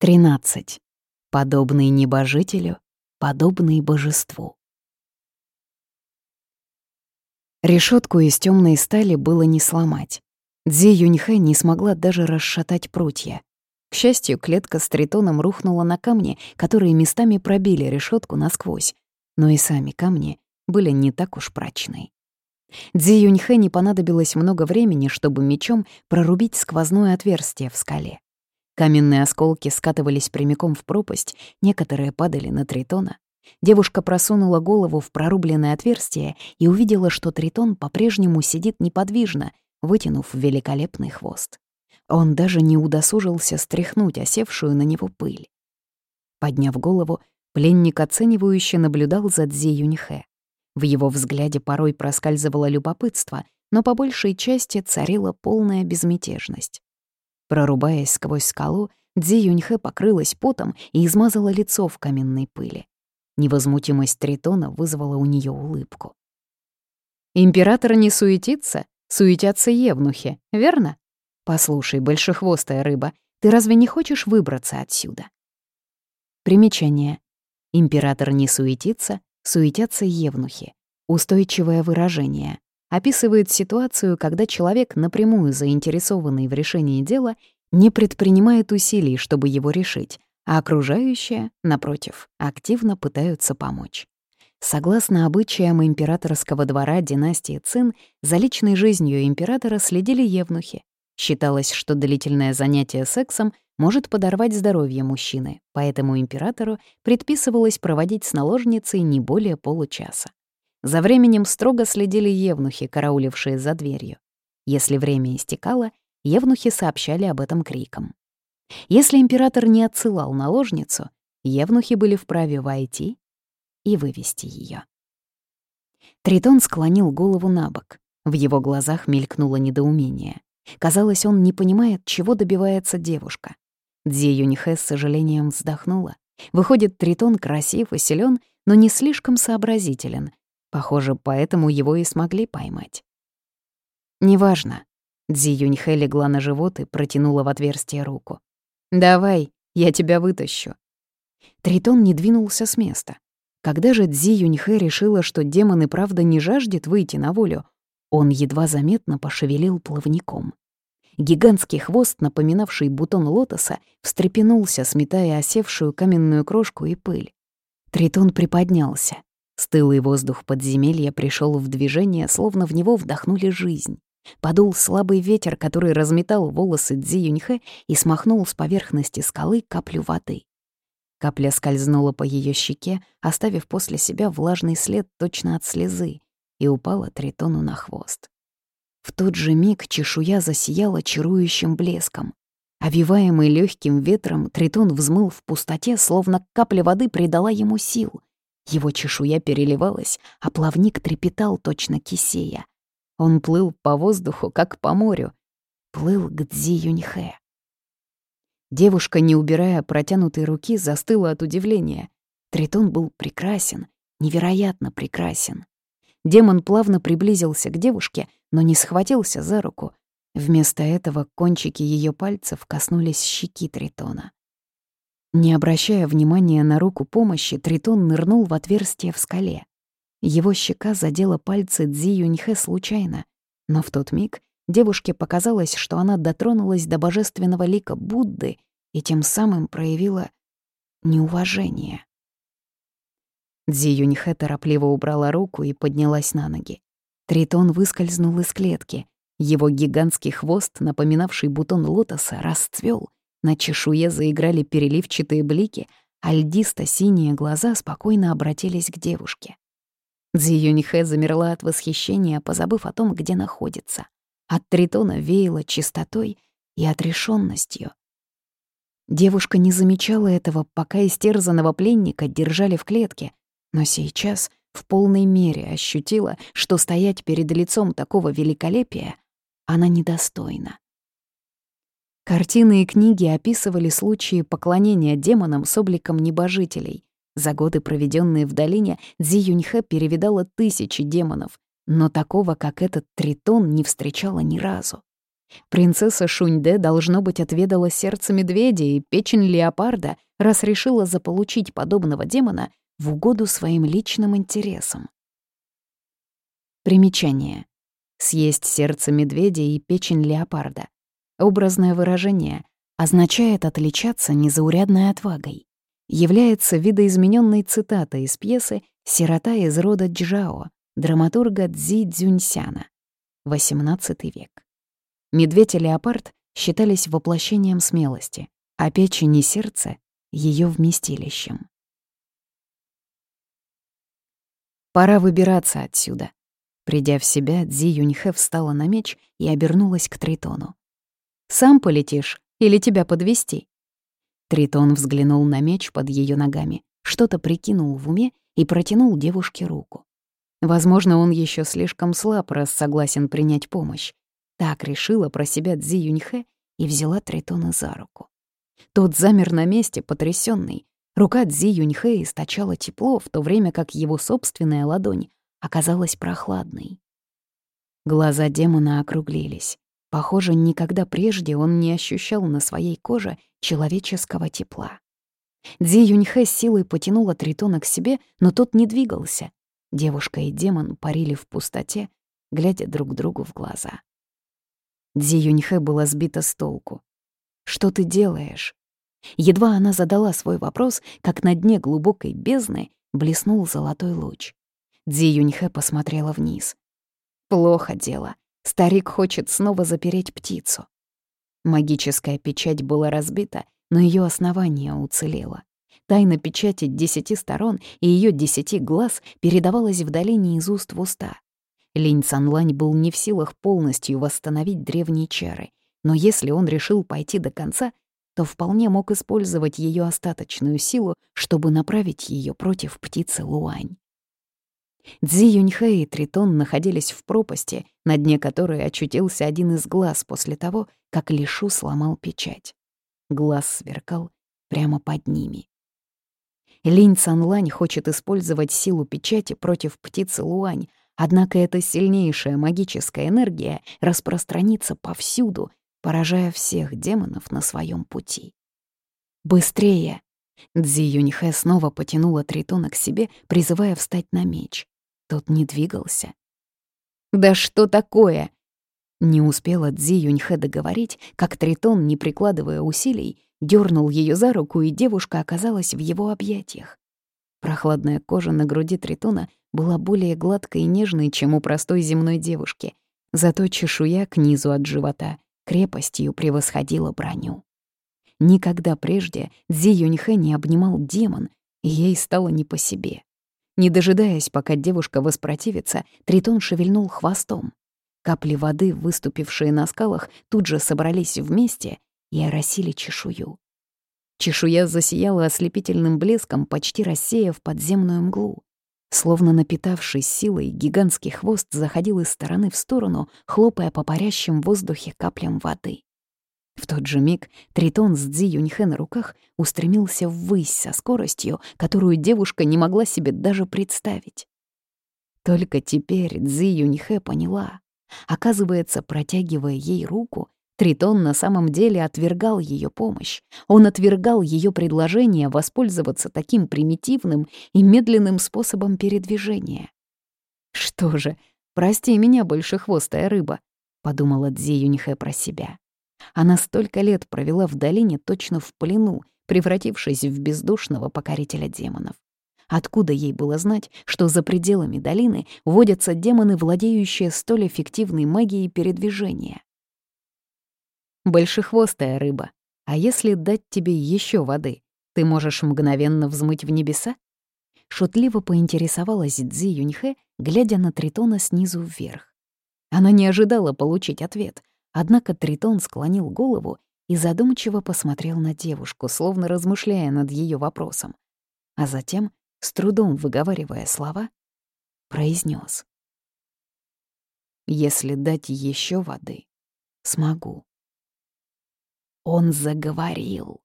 13. Подобный небожителю, подобный божеству. Решетку из темной стали было не сломать. Дзи Юньхэ не смогла даже расшатать прутья. К счастью, клетка с тритоном рухнула на камни, которые местами пробили решетку насквозь, но и сами камни были не так уж прочны. Дзи Юньхэ не понадобилось много времени, чтобы мечом прорубить сквозное отверстие в скале. Каменные осколки скатывались прямиком в пропасть, некоторые падали на Тритона. Девушка просунула голову в прорубленное отверстие и увидела, что Тритон по-прежнему сидит неподвижно, вытянув великолепный хвост. Он даже не удосужился стряхнуть осевшую на него пыль. Подняв голову, пленник оценивающе наблюдал за Дзи Юньхэ. В его взгляде порой проскальзывало любопытство, но по большей части царила полная безмятежность. Прорубаясь сквозь скалу, Дзи Юньхэ покрылась потом и измазала лицо в каменной пыли. Невозмутимость Тритона вызвала у нее улыбку. «Император не суетится, суетятся евнухи, верно? Послушай, большехвостая рыба, ты разве не хочешь выбраться отсюда?» Примечание. Император не суетится, суетятся евнухи. Устойчивое выражение описывает ситуацию, когда человек, напрямую заинтересованный в решении дела, не предпринимает усилий, чтобы его решить, а окружающие, напротив, активно пытаются помочь. Согласно обычаям императорского двора династии Цин, за личной жизнью императора следили евнухи. Считалось, что длительное занятие сексом может подорвать здоровье мужчины, поэтому императору предписывалось проводить с наложницей не более получаса. За временем строго следили евнухи, караулившие за дверью. Если время истекало, евнухи сообщали об этом криком. Если император не отсылал наложницу, евнухи были вправе войти и вывести ее. Тритон склонил голову на бок. В его глазах мелькнуло недоумение. Казалось, он не понимает, чего добивается девушка. Дзи Юнихэ с сожалением вздохнула. Выходит, Тритон красив и силен, но не слишком сообразителен, Похоже, поэтому его и смогли поймать. «Неважно». Дзи Юньхэ легла на живот и протянула в отверстие руку. «Давай, я тебя вытащу». Тритон не двинулся с места. Когда же Дзи Юньхэ решила, что демон и правда не жаждет выйти на волю, он едва заметно пошевелил плавником. Гигантский хвост, напоминавший бутон лотоса, встрепенулся, сметая осевшую каменную крошку и пыль. Тритон приподнялся. Стылый воздух подземелья пришел в движение, словно в него вдохнули жизнь. Подул слабый ветер, который разметал волосы Дзи Юньхэ и смахнул с поверхности скалы каплю воды. Капля скользнула по ее щеке, оставив после себя влажный след точно от слезы, и упала Тритону на хвост. В тот же миг чешуя засияла чарующим блеском. Овиваемый легким ветром, Тритон взмыл в пустоте, словно капля воды придала ему сил — его чешуя переливалась, а плавник трепетал точно кисея. Он плыл по воздуху, как по морю. Плыл к Дзи Юньхэ. Девушка, не убирая протянутой руки, застыла от удивления. Тритон был прекрасен, невероятно прекрасен. Демон плавно приблизился к девушке, но не схватился за руку. Вместо этого кончики ее пальцев коснулись щеки Тритона. Не обращая внимания на руку помощи, Тритон нырнул в отверстие в скале. Его щека задела пальцы Дзи Юньхэ случайно, но в тот миг девушке показалось, что она дотронулась до божественного лика Будды и тем самым проявила неуважение. Дзи Юньхэ торопливо убрала руку и поднялась на ноги. Тритон выскользнул из клетки. Его гигантский хвост, напоминавший бутон лотоса, расцвел на чешуе заиграли переливчатые блики, а льдисто-синие глаза спокойно обратились к девушке. Дзи Юньхэ замерла от восхищения, позабыв о том, где находится. От Тритона веяло чистотой и отрешенностью. Девушка не замечала этого, пока истерзанного пленника держали в клетке, но сейчас в полной мере ощутила, что стоять перед лицом такого великолепия она недостойна. Картины и книги описывали случаи поклонения демонам с обликом небожителей. За годы, проведенные в долине, Дзи Юньхэ перевидала тысячи демонов, но такого, как этот тритон, не встречала ни разу. Принцесса Шуньде, должно быть, отведала сердце медведя и печень леопарда, раз решила заполучить подобного демона в угоду своим личным интересам. Примечание. Съесть сердце медведя и печень леопарда. Образное выражение означает отличаться незаурядной отвагой. Является видоизмененной цитатой из пьесы «Сирота из рода Джао» драматурга Цзи Цзюньсяна, XVIII век. Медведь и леопард считались воплощением смелости, а печень и сердце — ее вместилищем. Пора выбираться отсюда. Придя в себя, Дзи Юньхэ встала на меч и обернулась к Тритону. «Сам полетишь или тебя подвести? Тритон взглянул на меч под ее ногами, что-то прикинул в уме и протянул девушке руку. Возможно, он еще слишком слаб, раз согласен принять помощь. Так решила про себя Цзи Юньхэ и взяла Тритона за руку. Тот замер на месте, потрясенный. Рука Цзи Юньхэ источала тепло, в то время как его собственная ладонь оказалась прохладной. Глаза демона округлились. Похоже, никогда прежде он не ощущал на своей коже человеческого тепла. Дзи Юньхэ силой потянула Тритона к себе, но тот не двигался. Девушка и демон парили в пустоте, глядя друг другу в глаза. Дзи Юньхэ была сбита с толку. «Что ты делаешь?» Едва она задала свой вопрос, как на дне глубокой бездны блеснул золотой луч. Дзи Юньхэ посмотрела вниз. «Плохо дело. Старик хочет снова запереть птицу». Магическая печать была разбита, но ее основание уцелело. Тайна печати десяти сторон и ее десяти глаз передавалась в долине из уст в уста. Линь Цанлань был не в силах полностью восстановить древние чары, но если он решил пойти до конца, то вполне мог использовать ее остаточную силу, чтобы направить ее против птицы Луань. Цзи Юньхэ и Тритон находились в пропасти, на дне которой очутился один из глаз после того, как Лишу сломал печать. Глаз сверкал прямо под ними. Линь Цанлань хочет использовать силу печати против птицы Луань, однако эта сильнейшая магическая энергия распространится повсюду, поражая всех демонов на своем пути. «Быстрее!» Дзи Юньхэ снова потянула Тритона к себе, призывая встать на меч. Тот не двигался. «Да что такое?» Не успела Дзи Юньхэ договорить, как Тритон, не прикладывая усилий, дернул ее за руку, и девушка оказалась в его объятиях. Прохладная кожа на груди Тритона была более гладкой и нежной, чем у простой земной девушки, зато чешуя к низу от живота крепостью превосходила броню. Никогда прежде Дзи Юньхэ не обнимал демон, и ей стало не по себе. Не дожидаясь, пока девушка воспротивится, Тритон шевельнул хвостом. Капли воды, выступившие на скалах, тут же собрались вместе и оросили чешую. Чешуя засияла ослепительным блеском, почти рассеяв подземную мглу. Словно напитавшись силой, гигантский хвост заходил из стороны в сторону, хлопая по парящим в воздухе каплям воды. В тот же миг Тритон с Дзи Юньхэ на руках устремился ввысь со скоростью, которую девушка не могла себе даже представить. Только теперь Дзи Юньхэ поняла. Оказывается, протягивая ей руку, Тритон на самом деле отвергал ее помощь. Он отвергал ее предложение воспользоваться таким примитивным и медленным способом передвижения. «Что же, прости меня, большехвостая рыба», — подумала Дзи Юньхэ про себя. Она столько лет провела в долине точно в плену, превратившись в бездушного покорителя демонов. Откуда ей было знать, что за пределами долины водятся демоны, владеющие столь эффективной магией передвижения? большехвостая рыба. А если дать тебе еще воды, ты можешь мгновенно взмыть в небеса? Шутливо поинтересовалась Цзи Юньхэ, глядя на Тритона снизу вверх. Она не ожидала получить ответ, однако Тритон склонил голову и задумчиво посмотрел на девушку, словно размышляя над ее вопросом. А затем, с трудом выговаривая слова, произнес: «Если дать еще воды, смогу». Он заговорил.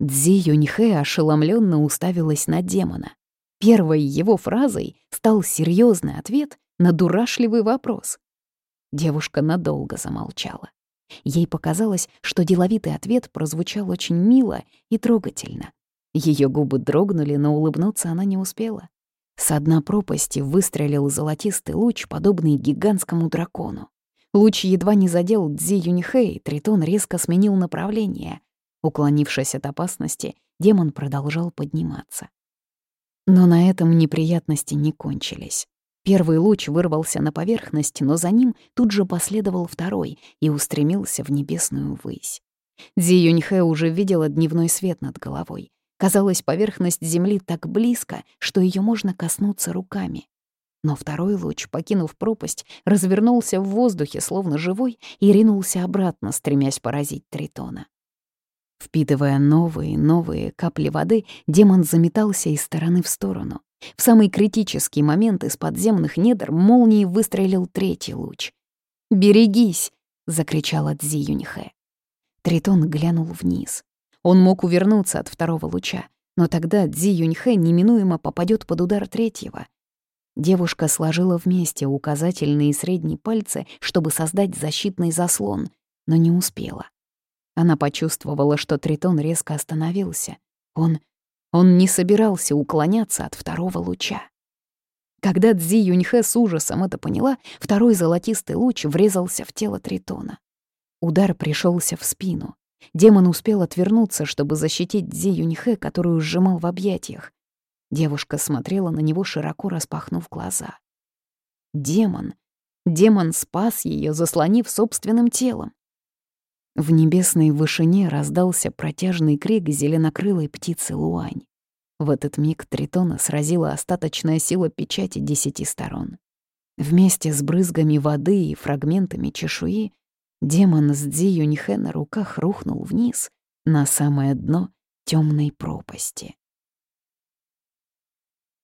Дзи Юньхэ ошеломленно уставилась на демона. Первой его фразой стал серьезный ответ на дурашливый вопрос. Девушка надолго замолчала. Ей показалось, что деловитый ответ прозвучал очень мило и трогательно. Ее губы дрогнули, но улыбнуться она не успела. С дна пропасти выстрелил золотистый луч, подобный гигантскому дракону. Луч едва не задел Дзи Юньхэй, Тритон резко сменил направление. Уклонившись от опасности, демон продолжал подниматься. Но на этом неприятности не кончились. Первый луч вырвался на поверхность, но за ним тут же последовал второй и устремился в небесную высь. Дзи Юньхэ уже видела дневной свет над головой. Казалось, поверхность Земли так близко, что ее можно коснуться руками. Но второй луч, покинув пропасть, развернулся в воздухе, словно живой, и ринулся обратно, стремясь поразить Тритона. Впитывая новые, новые капли воды, демон заметался из стороны в сторону. В самый критический момент из подземных недр молнией выстрелил третий луч. «Берегись!» — закричала Цзи Юньхэ. Тритон глянул вниз. Он мог увернуться от второго луча, но тогда Цзи Юньхэ неминуемо попадет под удар третьего. Девушка сложила вместе указательные и средние пальцы, чтобы создать защитный заслон, но не успела. Она почувствовала, что Тритон резко остановился. Он... он не собирался уклоняться от второго луча. Когда Цзи Юньхэ с ужасом это поняла, второй золотистый луч врезался в тело Тритона. Удар пришелся в спину. Демон успел отвернуться, чтобы защитить Цзи Юньхэ, которую сжимал в объятиях. Девушка смотрела на него, широко распахнув глаза. Демон. Демон спас ее, заслонив собственным телом. В небесной вышине раздался протяжный крик зеленокрылой птицы Луань. В этот миг Тритона сразила остаточная сила печати десяти сторон. Вместе с брызгами воды и фрагментами чешуи демон с Дзи Юньхэ на руках рухнул вниз, на самое дно темной пропасти.